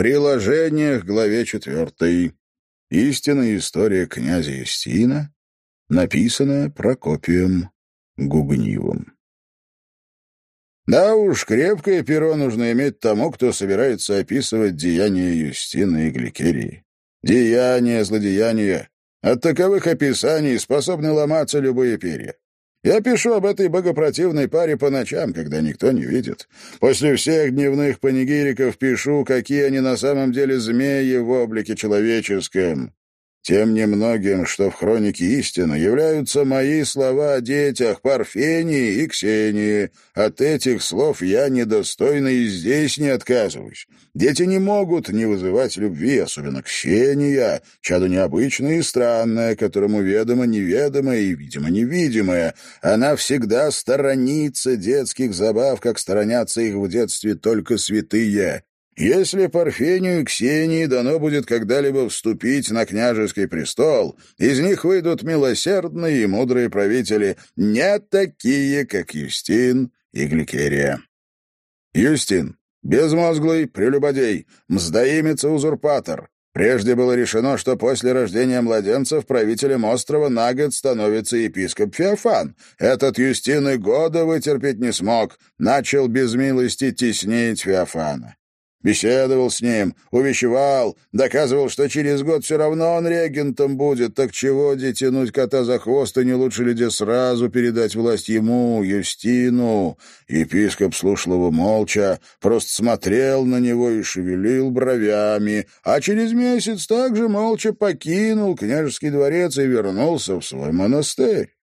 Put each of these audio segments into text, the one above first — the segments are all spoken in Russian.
Приложение к главе четвертой. Истинная история князя Юстина, написанная Прокопием Гугнивым. Да уж, крепкое перо нужно иметь тому, кто собирается описывать деяния Юстина и Гликерии. Деяния, злодеяния. От таковых описаний способны ломаться любые перья. Я пишу об этой богопротивной паре по ночам, когда никто не видит. После всех дневных панигириков пишу, какие они на самом деле змеи в облике человеческом. Тем немногим, что в хронике истины, являются мои слова о детях Парфении и Ксении. От этих слов я недостойно и здесь не отказываюсь. Дети не могут не вызывать любви, особенно Ксения, чадо необычное и странное, которому ведомо неведомое и, видимо, невидимое. Она всегда сторонится детских забав, как сторонятся их в детстве только святые. Если Парфению и Ксении дано будет когда-либо вступить на княжеский престол, из них выйдут милосердные и мудрые правители, не такие, как Юстин и Гликерия. Юстин. Безмозглый, прелюбодей, мздоимец-узурпатор. Прежде было решено, что после рождения младенцев правителем острова на год становится епископ Феофан. Этот Юстин и года вытерпеть не смог, начал без милости теснить Феофана. Беседовал с ним, увещевал, доказывал, что через год все равно он регентом будет. Так чего де тянуть кота за хвост, и не лучше ли де сразу передать власть ему, Юстину? Епископ слушал его молча, просто смотрел на него и шевелил бровями, а через месяц также молча покинул княжеский дворец и вернулся в свой монастырь.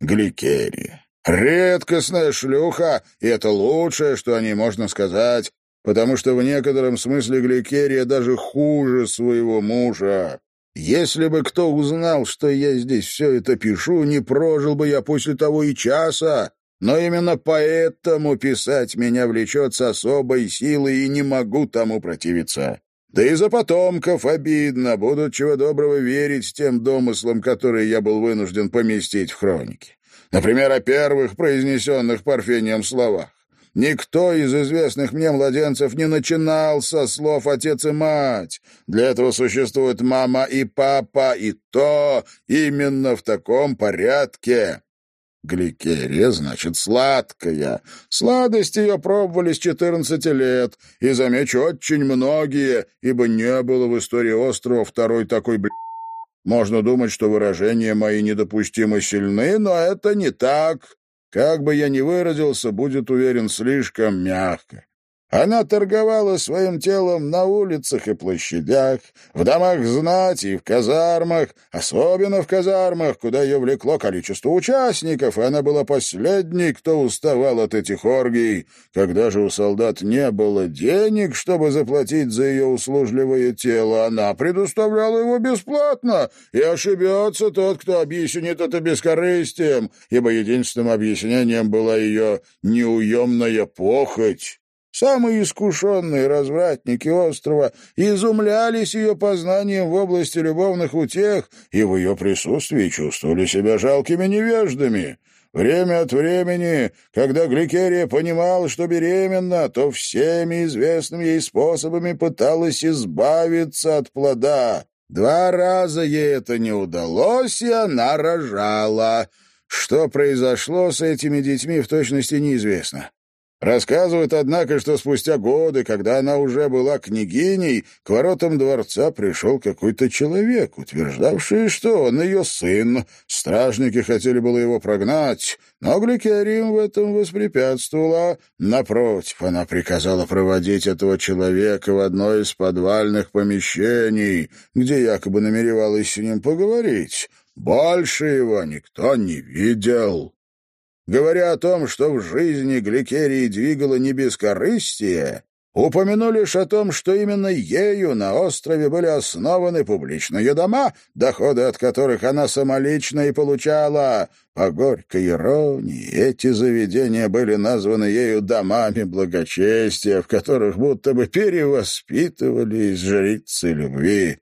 Гликерия. Редкостная шлюха, и это лучшее, что о ней можно сказать потому что в некотором смысле Гликерия даже хуже своего мужа. Если бы кто узнал, что я здесь все это пишу, не прожил бы я после того и часа, но именно поэтому писать меня влечет с особой силой и не могу тому противиться. Да и за потомков обидно, будут чего доброго верить тем домыслам, которые я был вынужден поместить в хронике. Например, о первых произнесенных Парфением словах. Никто из известных мне младенцев не начинал со слов «отец» и «мать». Для этого существуют «мама» и «папа», и то именно в таком порядке. Гликерия значит сладкая. Сладость ее пробовали с четырнадцати лет, и, замечу, очень многие, ибо не было в истории острова второй такой бл... Можно думать, что выражения мои недопустимо сильны, но это не так. Как бы я ни выразился, будет уверен, слишком мягко. Она торговала своим телом на улицах и площадях, в домах знати и в казармах, особенно в казармах, куда ее влекло количество участников, и она была последней, кто уставал от этих оргий. Когда же у солдат не было денег, чтобы заплатить за ее услужливое тело, она предоставляла его бесплатно, и ошибется тот, кто объяснит это бескорыстием, ибо единственным объяснением была ее неуемная похоть. Самые искушенные развратники острова изумлялись ее познанием в области любовных утех и в ее присутствии чувствовали себя жалкими невеждами. Время от времени, когда Гликерия понимала, что беременна, то всеми известными ей способами пыталась избавиться от плода. Два раза ей это не удалось, и она рожала. Что произошло с этими детьми, в точности неизвестно. Рассказывают, однако, что спустя годы, когда она уже была княгиней, к воротам дворца пришел какой-то человек, утверждавший, что он ее сын. Стражники хотели было его прогнать, но Гликерим в этом воспрепятствовала. Напротив, она приказала проводить этого человека в одно из подвальных помещений, где якобы намеревалась с ним поговорить. Больше его никто не видел. Говоря о том, что в жизни Гликерии двигало не бескорыстие, упомяну лишь о том, что именно ею на острове были основаны публичные дома, доходы от которых она самолично и получала. По горькой иронии, эти заведения были названы ею домами благочестия, в которых будто бы перевоспитывались жрицы любви.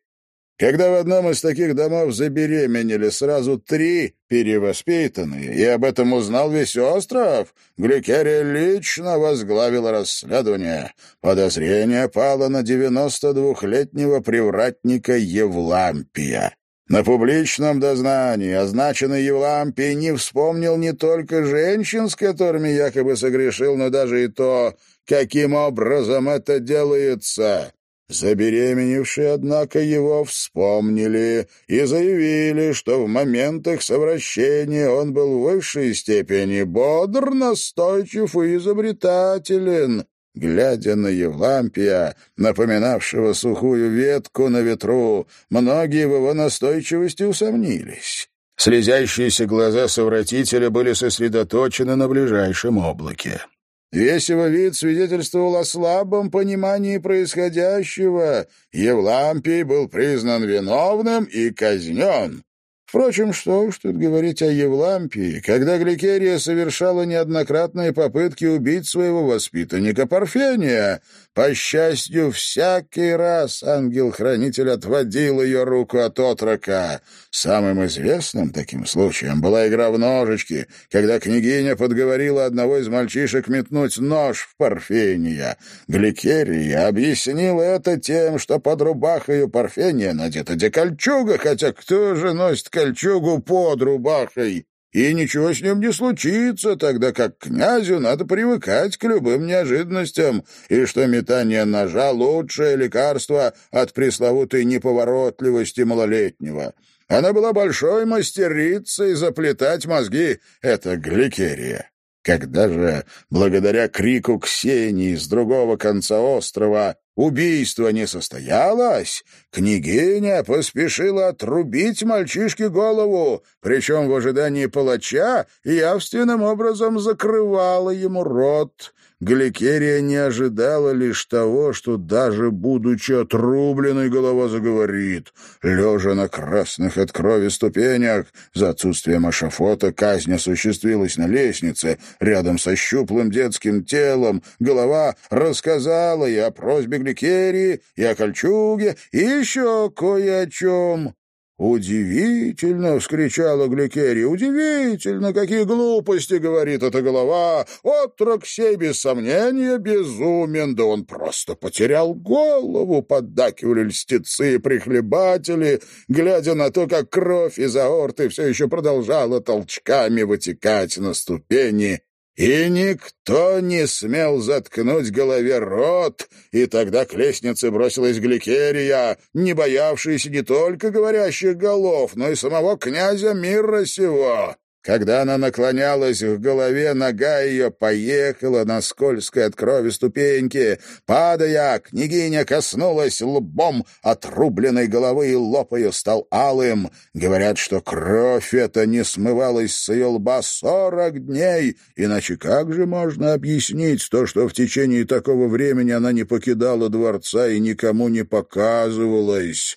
Когда в одном из таких домов забеременели сразу три перевоспитанные, и об этом узнал весь остров, Гликерия лично возглавила расследование. Подозрение пало на 92-летнего привратника Евлампия. На публичном дознании означенный Евлампий не вспомнил не только женщин, с которыми якобы согрешил, но даже и то, каким образом это делается. Забеременевшие, однако, его вспомнили и заявили, что в моментах совращения он был в высшей степени бодр, настойчив и изобретателен. Глядя на Евлампия, напоминавшего сухую ветку на ветру, многие в его настойчивости усомнились. Слезящиеся глаза совратителя были сосредоточены на ближайшем облаке. Весь его вид свидетельствовал о слабом понимании происходящего. Евлампий был признан виновным и казнен. Впрочем, что уж тут говорить о Евлампии, когда Гликерия совершала неоднократные попытки убить своего воспитанника Парфения. По счастью, всякий раз ангел-хранитель отводил ее руку от отрока. Самым известным таким случаем была игра в ножички, когда княгиня подговорила одного из мальчишек метнуть нож в Парфения. Гликерия объяснила это тем, что под рубахою Парфения надета декольчуга, хотя кто же носит кольчугу под рубахой, и ничего с ним не случится, тогда как князю надо привыкать к любым неожиданностям, и что метание ножа — лучшее лекарство от пресловутой неповоротливости малолетнего. Она была большой мастерицей заплетать мозги, это гликерия. Когда же, благодаря крику Ксении с другого конца острова, убийство не состоялось, княгиня поспешила отрубить мальчишке голову, причем в ожидании палача явственным образом закрывала ему рот, Гликерия не ожидала лишь того, что даже будучи отрубленной, голова заговорит. Лежа на красных от крови ступенях, за отсутствием ашафота казнь осуществилась на лестнице, рядом со щуплым детским телом. Голова рассказала и о просьбе Гликерии, и о кольчуге, и еще кое о чем. «Удивительно!» — вскричала Гликерия. «Удивительно! Какие глупости!» — говорит эта голова. «Отрок сей, без сомнения, безумен! Да он просто потерял голову!» — поддакивали льстецы и прихлебатели, глядя на то, как кровь из аорты все еще продолжала толчками вытекать на ступени и никто не смел заткнуть голове рот, и тогда к лестнице бросилась Гликерия, не боявшаяся не только говорящих голов, но и самого князя мира сего. Когда она наклонялась к голове, нога ее поехала на скользкой от крови ступеньке. Падая, княгиня коснулась лбом отрубленной головы, и лоб ее стал алым. Говорят, что кровь эта не смывалась с ее лба сорок дней. Иначе как же можно объяснить то, что в течение такого времени она не покидала дворца и никому не показывалась?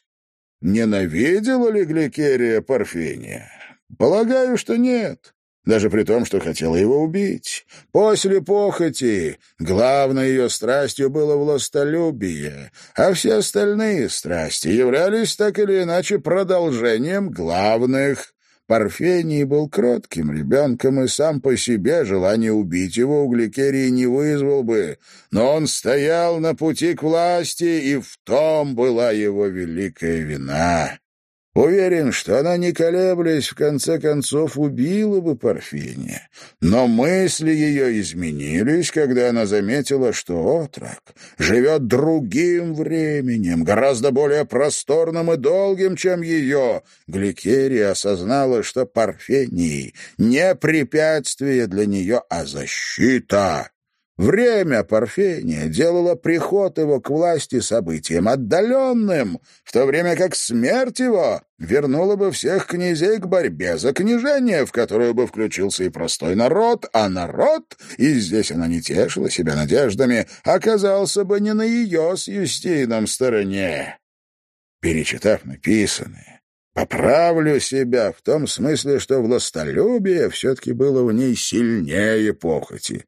Ненавидела ли Гликерия Парфения? Полагаю, что нет. Даже при том, что хотела его убить. После похоти главной ее страстью было властолюбие, а все остальные страсти являлись так или иначе продолжением главных. Парфений был кротким ребенком и сам по себе желание убить его у Гликерии не вызвал бы, но он стоял на пути к власти, и в том была его великая вина. Уверен, что она, не колеблясь, в конце концов убила бы Парфения. Но мысли ее изменились, когда она заметила, что отрок живет другим временем, гораздо более просторным и долгим, чем ее. Гликерия осознала, что Парфений не препятствие для нее, а защита. Время Парфения делало приход его к власти событием отдаленным, в то время как смерть его вернула бы всех князей к борьбе за княжение, в которую бы включился и простой народ, а народ, и здесь она не тешила себя надеждами, оказался бы не на ее с Юстином стороне. Перечитав написанное, Поправлю себя в том смысле, что властолюбие все-таки было в ней сильнее похоти.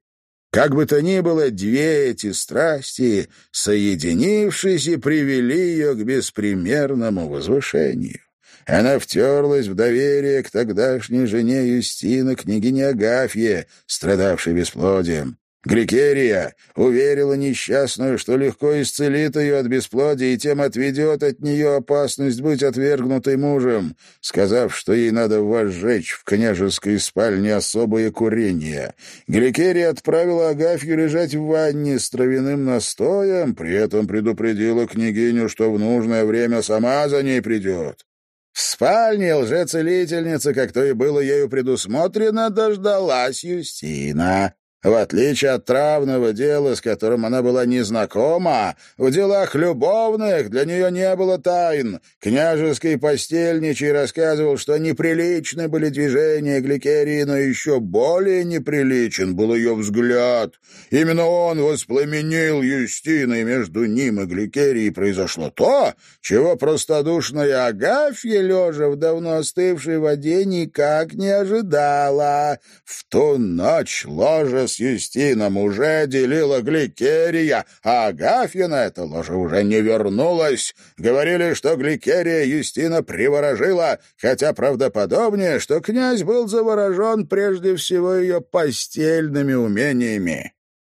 Как бы то ни было, две эти страсти, соединившись, и привели ее к беспримерному возвышению. Она втерлась в доверие к тогдашней жене Юстина, княгине Агафье, страдавшей бесплодием. Гликерия уверила несчастную, что легко исцелит ее от бесплодия и тем отведет от нее опасность быть отвергнутой мужем, сказав, что ей надо возжечь в княжеской спальне особое курение. Гликерия отправила Агафью лежать в ванне с травяным настоем, при этом предупредила княгиню, что в нужное время сама за ней придет. В спальне лжецелительница, как то и было ею предусмотрено, дождалась Юстина. В отличие от травного дела, с которым она была незнакома, в делах любовных для нее не было тайн. Княжеский постельничий рассказывал, что неприличны были движения Гликерии, но еще более неприличен был ее взгляд. Именно он воспламенил Юстина, и между ним и Гликерией произошло то, чего простодушная Агафья, лежа в давно остывшей воде, никак не ожидала. В ту ночь ложа с Юстином уже делила Гликерия, а Агафья на это ложе уже не вернулась. Говорили, что Гликерия Юстина приворожила, хотя правдоподобнее, что князь был заворожен прежде всего ее постельными умениями.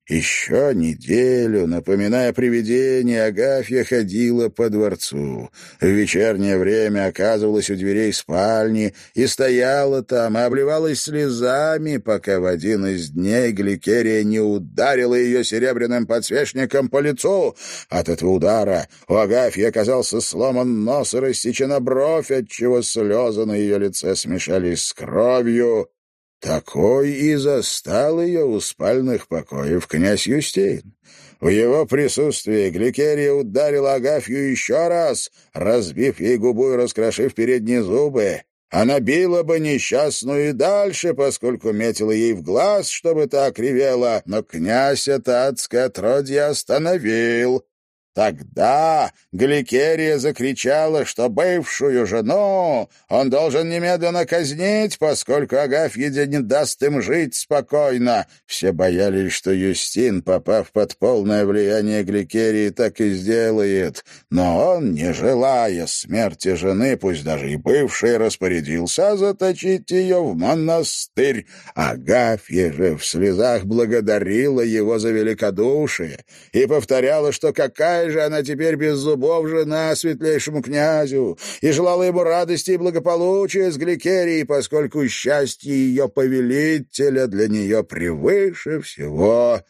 Еще неделю, напоминая привидение, Агафья ходила по дворцу. В вечернее время оказывалась у дверей спальни и стояла там, и обливалась слезами, пока в один из дней Гликерия не ударила ее серебряным подсвечником по лицу. От этого удара у Агафьи оказался сломан нос и рассечена бровь, отчего слезы на ее лице смешались с кровью. Такой и застал ее у спальных покоев князь Юстейн. В его присутствии Гликерия ударила Агафью еще раз, разбив ей губу и раскрошив передние зубы. Она била бы несчастную и дальше, поскольку метила ей в глаз, чтобы та кривела, но князь это адское отродье остановил. Тогда Гликерия закричала, что бывшую жену он должен немедленно казнить, поскольку Агафья не даст им жить спокойно. Все боялись, что Юстин, попав под полное влияние Гликерии, так и сделает. Но он, не желая смерти жены, пусть даже и бывшей, распорядился заточить ее в монастырь. Агафья же в слезах благодарила его за великодушие и повторяла, что какая же она теперь без зубов жена светлейшему князю и желала ему радости и благополучия с Гликерией, поскольку счастье ее повелителя для нее превыше всего.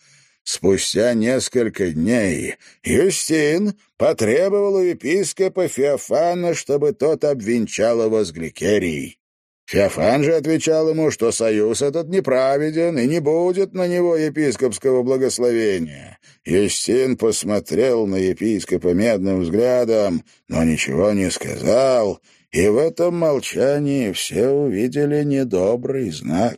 Спустя несколько дней Юстин потребовал у епископа Феофана, чтобы тот обвенчал его с Гликерией. Феофан же отвечал ему, что союз этот неправеден и не будет на него епископского благословения. Юстин посмотрел на епископа медным взглядом, но ничего не сказал, и в этом молчании все увидели недобрый знак.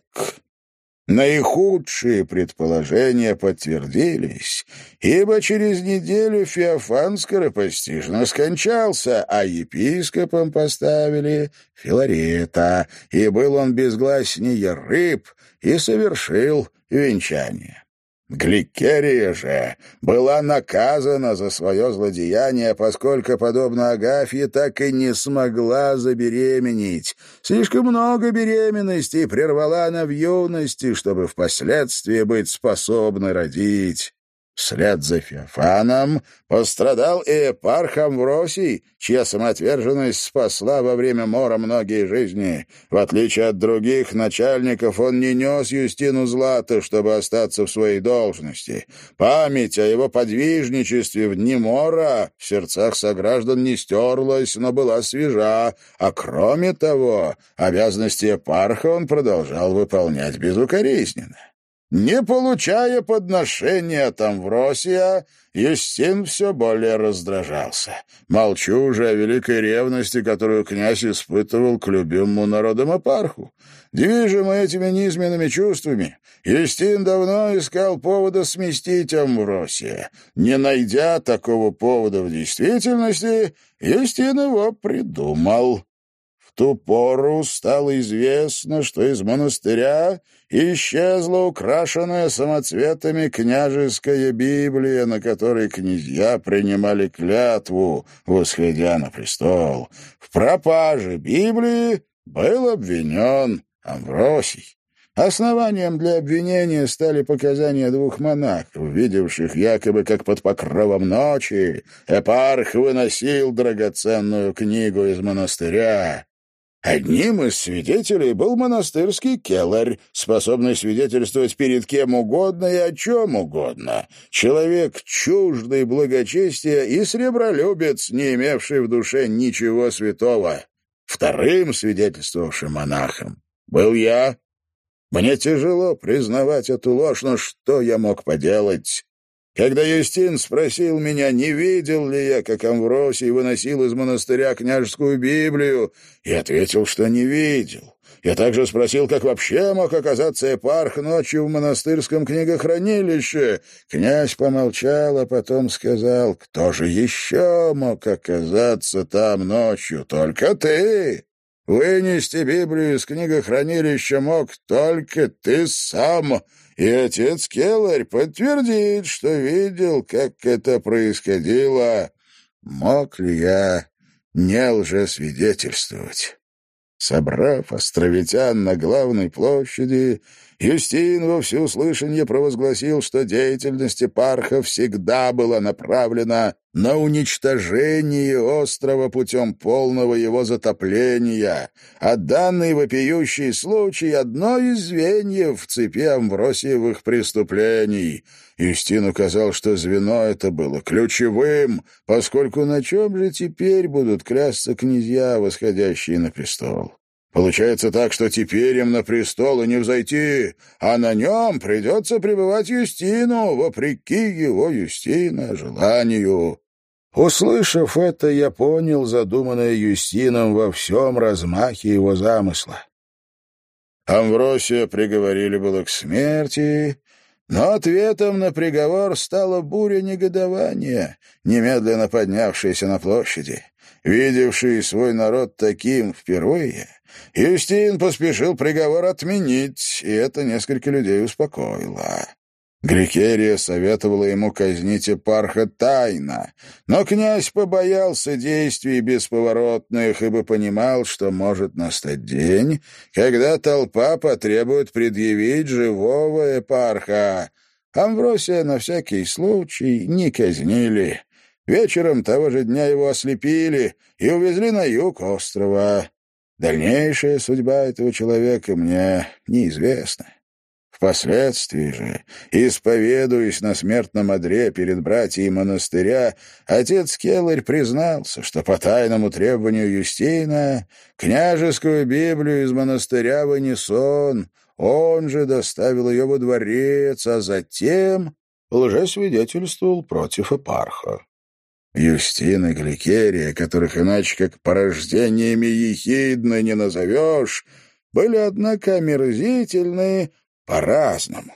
Наихудшие предположения подтвердились, ибо через неделю Феофан скоропостижно скончался, а епископом поставили Филарета, и был он безгласнее рыб и совершил венчание. Гликерия же была наказана за свое злодеяние, поскольку, подобно Агафье, так и не смогла забеременеть. Слишком много беременностей прервала она в юности, чтобы впоследствии быть способной родить. Вслед за Феофаном пострадал и епарх Амвросий, чья самоотверженность спасла во время мора многие жизни. В отличие от других начальников, он не нес Юстину злато, чтобы остаться в своей должности. Память о его подвижничестве в дни мора в сердцах сограждан не стерлась, но была свежа, а кроме того, обязанности епарха он продолжал выполнять безукоризненно. Не получая подношения от Амвросия, Юстин все более раздражался. Молчу уже о великой ревности, которую князь испытывал к любимому народам Апарху. Движимый этими низменными чувствами, Юстин давно искал повода сместить Амвросия. Не найдя такого повода в действительности, Юстин его придумал В ту пору стало известно, что из монастыря исчезла украшенная самоцветами княжеская Библия, на которой князья принимали клятву, восходя на престол. В пропаже Библии был обвинен Амвросий. Основанием для обвинения стали показания двух монахов, видевших якобы как под покровом ночи эпарх выносил драгоценную книгу из монастыря. Одним из свидетелей был монастырский келарь, способный свидетельствовать перед кем угодно и о чем угодно. Человек чуждый благочестия и сребролюбец, не имевший в душе ничего святого. Вторым свидетельствовавшим монахом был я. Мне тяжело признавать эту ложь, но что я мог поделать? Когда Юстин спросил меня, не видел ли я, как Амвросий выносил из монастыря княжескую Библию, я ответил, что не видел. Я также спросил, как вообще мог оказаться епарх ночью в монастырском книгохранилище. Князь помолчал, а потом сказал, кто же еще мог оказаться там ночью? Только ты. Вынести Библию из книгохранилища мог только ты сам. И отец Келларь подтвердит, что видел, как это происходило. Мог ли я не лжесвидетельствовать? Собрав островитян на главной площади, Юстин во всеуслышание провозгласил, что деятельность епарха всегда была направлена на уничтожение острова путем полного его затопления, а данный вопиющий случай — одно из звеньев в цепи Амвросиевых преступлений. Юстин указал, что звено это было ключевым, поскольку на чем же теперь будут клясться князья, восходящие на престол? Получается так, что теперь им на престол и не взойти, а на нем придется пребывать Юстину, вопреки его Юстина желанию. Услышав это, я понял задуманное Юстином во всем размахе его замысла. Амвросия приговорили было к смерти, но ответом на приговор стала буря негодования, немедленно поднявшаяся на площади. Видевший свой народ таким впервые, Юстин поспешил приговор отменить, и это несколько людей успокоило. Гликерия советовала ему казнить Эпарха тайно, но князь побоялся действий бесповоротных, ибо понимал, что может настать день, когда толпа потребует предъявить живого Эпарха. Амвросия на всякий случай не казнили. Вечером того же дня его ослепили и увезли на юг острова. Дальнейшая судьба этого человека мне неизвестна. Впоследствии же, исповедуясь на смертном одре перед братьями монастыря, отец Келларь признался, что по тайному требованию Юстина княжескую Библию из монастыря вынес он, он же доставил ее во дворец, а затем лжесвидетельствовал против эпарха. Юстин и Гликерия, которых иначе как порождениями ехидно не назовешь, были, однако, омерзительны по-разному.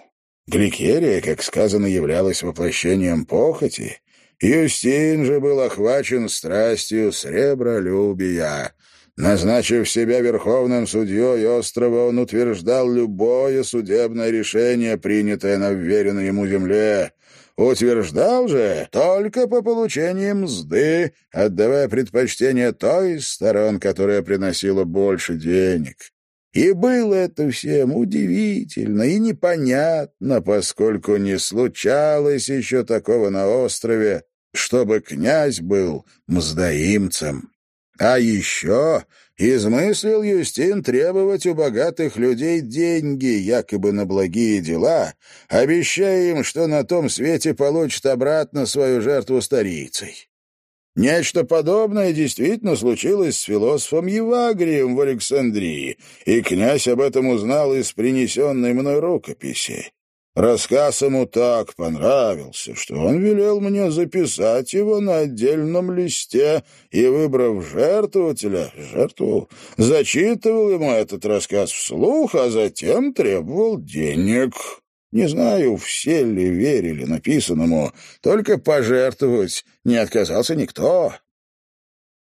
Гликерия, как сказано, являлась воплощением похоти, Юстин же был охвачен страстью сребролюбия. Назначив себя верховным судьей острова, он утверждал любое судебное решение, принятое на вверенной ему земле — утверждал же только по получении мзды, отдавая предпочтение той из сторон, которая приносила больше денег. И было это всем удивительно и непонятно, поскольку не случалось еще такого на острове, чтобы князь был мздоимцем. А еще измыслил Юстин требовать у богатых людей деньги, якобы на благие дела, обещая им, что на том свете получат обратно свою жертву старицей. Нечто подобное действительно случилось с философом Евагрием в Александрии, и князь об этом узнал из принесенной мной рукописи. Рассказ ему так понравился, что он велел мне записать его на отдельном листе и, выбрав жертвователя, жертву, зачитывал ему этот рассказ вслух, а затем требовал денег. Не знаю, все ли верили написанному, только пожертвовать не отказался никто.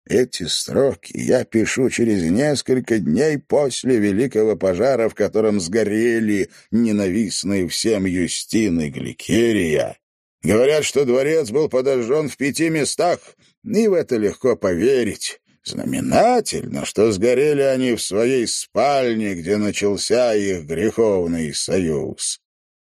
Эти строки я пишу через несколько дней после великого пожара, в котором сгорели ненавистные всем Юстин и Гликерия. Говорят, что дворец был подожжен в пяти местах, и в это легко поверить. Знаменательно, что сгорели они в своей спальне, где начался их греховный союз.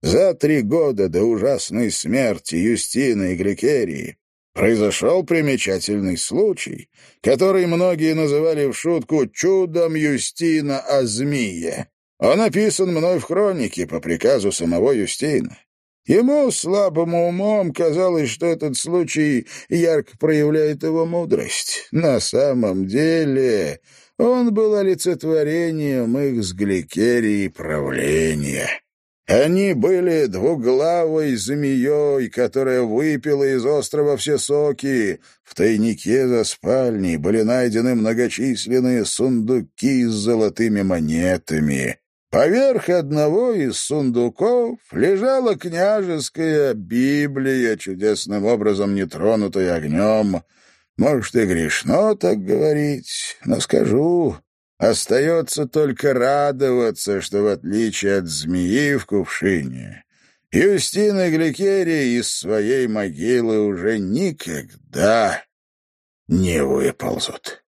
За три года до ужасной смерти Юстины и Гликерии произошел примечательный случай, который многие называли в шутку «чудом Юстина о змее». Он описан мной в хронике по приказу самого Юстина. Ему, слабому умом, казалось, что этот случай ярко проявляет его мудрость. На самом деле он был олицетворением их с гликерии правления. Они были двуглавой змеей, которая выпила из острова все соки. В тайнике за спальней были найдены многочисленные сундуки с золотыми монетами. Поверх одного из сундуков лежала княжеская Библия, чудесным образом не тронутая огнем. Может, и грешно так говорить, но скажу, остается только радоваться, что, в отличие от змеи в кувшине, Юстина Гликерия из своей могилы уже никогда не выползут.